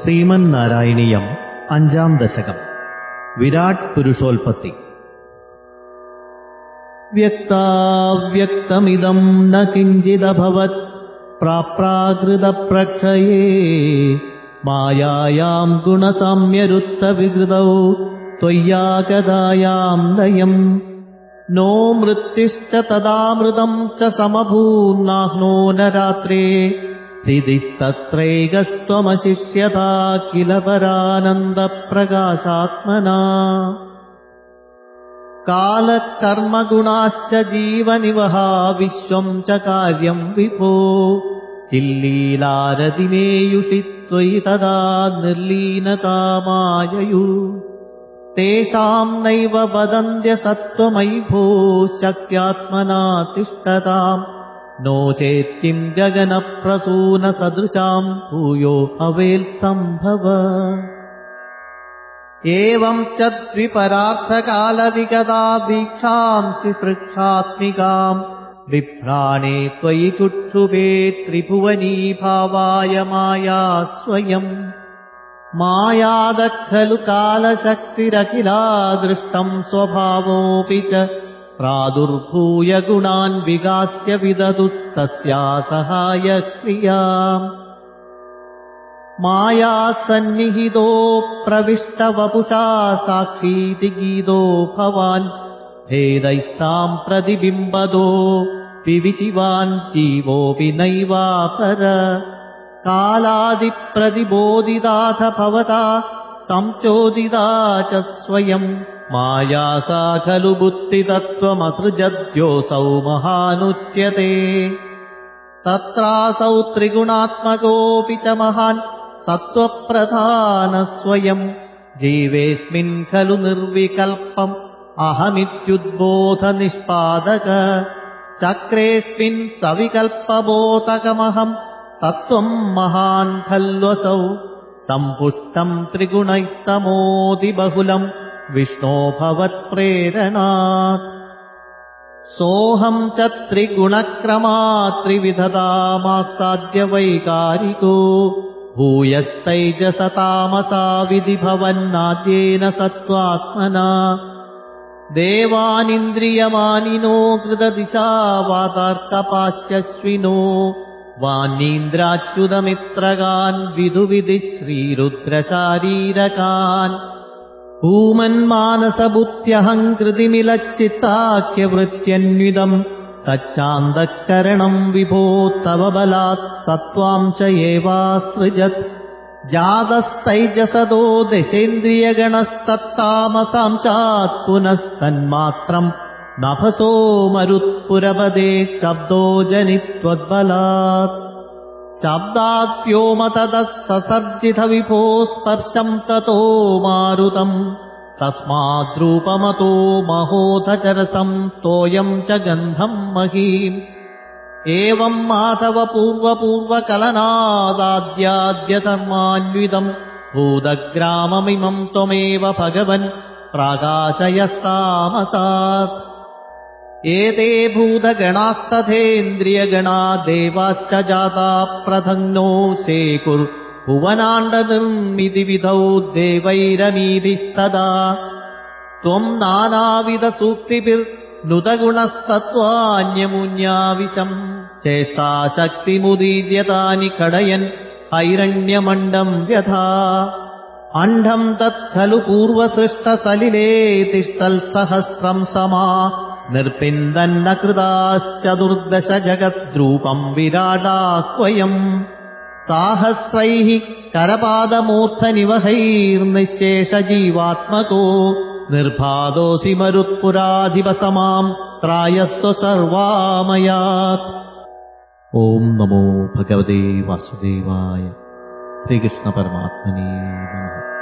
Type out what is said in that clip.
श्रीमन्नारायणीयम् अञ्जाम् दशकम् विराट् पुरुषोल्पत्ति व्यक्ताव्यक्तमिदम् न किञ्चिदभवत् प्राप्राकृतप्रक्षये मायायाम् गुणसाम्यरुत्तविकृतौ त्वय्यागदायाम् लयम् नो मृत्युश्च तदामृतम् च समभून्नाह्नो न रात्रे स्थितिस्तत्रैकस्त्वमशिष्यता किल परानन्दप्रकाशात्मना कालकर्मगुणाश्च जीवनिवहा विश्वम् च कार्यम् विभो। चिल्लीलारदिमेयुषि त्वयि तदा निर्लीनतामाययु तेषाम् नैव वदन्त्य सत्त्वमयि भो तिष्ठताम् नो चेत् किम् गगनप्रसूनसदृशाम् भूयो भवेत्सम्भव एवम् च द्विपरार्थकालविगता वीक्षाम् शिसृक्षात्मिकाम् विभ्राणे त्वयि चुक्षुभे त्रिभुवनी भावाय माया स्वयम् मायादः खलु कालशक्तिरखिला दृष्टम् स्वभावोऽपि च प्रादुर्भूय गुणान् विगास्य विदधुस्तस्या सहायक्रिया माया सन्निहितो प्रविष्टवपुषा साक्षीति गीतो भवान्। भेदैस्ताम् प्रतिबिम्बदो विविशिवान् जीवोऽपि नैवापर कालादिप्रतिबोधिताथ भवता संचोदिता च स्वयम् माया सा खलु बुद्धितत्त्वमसृजद्योऽसौ महानुच्यते। तत्रासौ त्रिगुणात्मकोऽपि च महान् सत्त्वप्रधानस्वयम् जीवेऽस्मिन् खलु निर्विकल्पम् अहमित्युद्बोधनिष्पादक। चक्रेऽस्मिन् सविकल्पबोधकमहम् तत्त्वम् महान् खल्वसौ। सम्पुष्टम् त्रिगुणैस्तमोदिबहुलम् विष्णो भवत्प्रेरणात्। सोऽहम् च त्रिगुणक्रमात्रिविधतामासाद्यवैकारिको भूयस्तैजसतामसा विधि भवन्नाद्येन सत्त्वात्मना। देवानिन्द्रियमानिनो कृतदिशा वातार्कपाश्यश्विनो वान्नीन्द्राच्युतमित्रगान् विदुविधिः श्रीरुद्रशारीरकान् भूमन्मानसबुद्ध्यहङ्कृतिमिलच्चित्ताख्यवृत्त्यन्वितम् तच्चान्दःकरणम् विभो तव बलात् सत्त्वाम् च एवासृजत् जातस्तैजसदो दशेन्द्रियगणस्तत्तामसाम् चात् पुनस्तन्मात्रम् नभसो मरुत्पुरपदे शब्दो जनित्वद्बलात् शब्दाद्व्योमततः ससर्जितविभो स्पर्शम् ततो मारुतम्। तस्माद्रूपमतो महोधचरसम् तोयम् च गन्धम् महीम्। एवम् माधव पूर्वपूर्वकलनादाद्याद्यधर्मान्वितम् भूतग्राममिमम् त्वमेव भगवन्। प्राकाशयस्तामसात् एते भूतगणास्तथेन्द्रियगणा देवाश्च जाता प्रथङ्नो शेकुर् भुवनाण्डनिर्मिति विधौ देवैरमीभिस्तदा। त्वम् नानाविधसूक्तिभिर्नुतगुणस्तत्त्वान्यमुन्याविशम्। चेष्टाशक्तिमुदीर्यतानि कडयन् हैरण्यमण्डम् व्यथा। अण्ढम् तत् खलु पूर्वसृष्टसलिले तिष्ठल्सहस्रम् समा निर्पिन्दन्न कृताश्चतुर्दश जगद्रूपम् विराडाह्वयम् साहस्रैः करपादमूर्धनिवहैर्निःशेषजीवात्मको निर्भादोऽसि मरुत्पुराधिपसमाम् त्रायस्व सर्वामयात्। ॐ नमो भगवते वासुदेवाय। श्रीकृष्णपरमात्मने नमः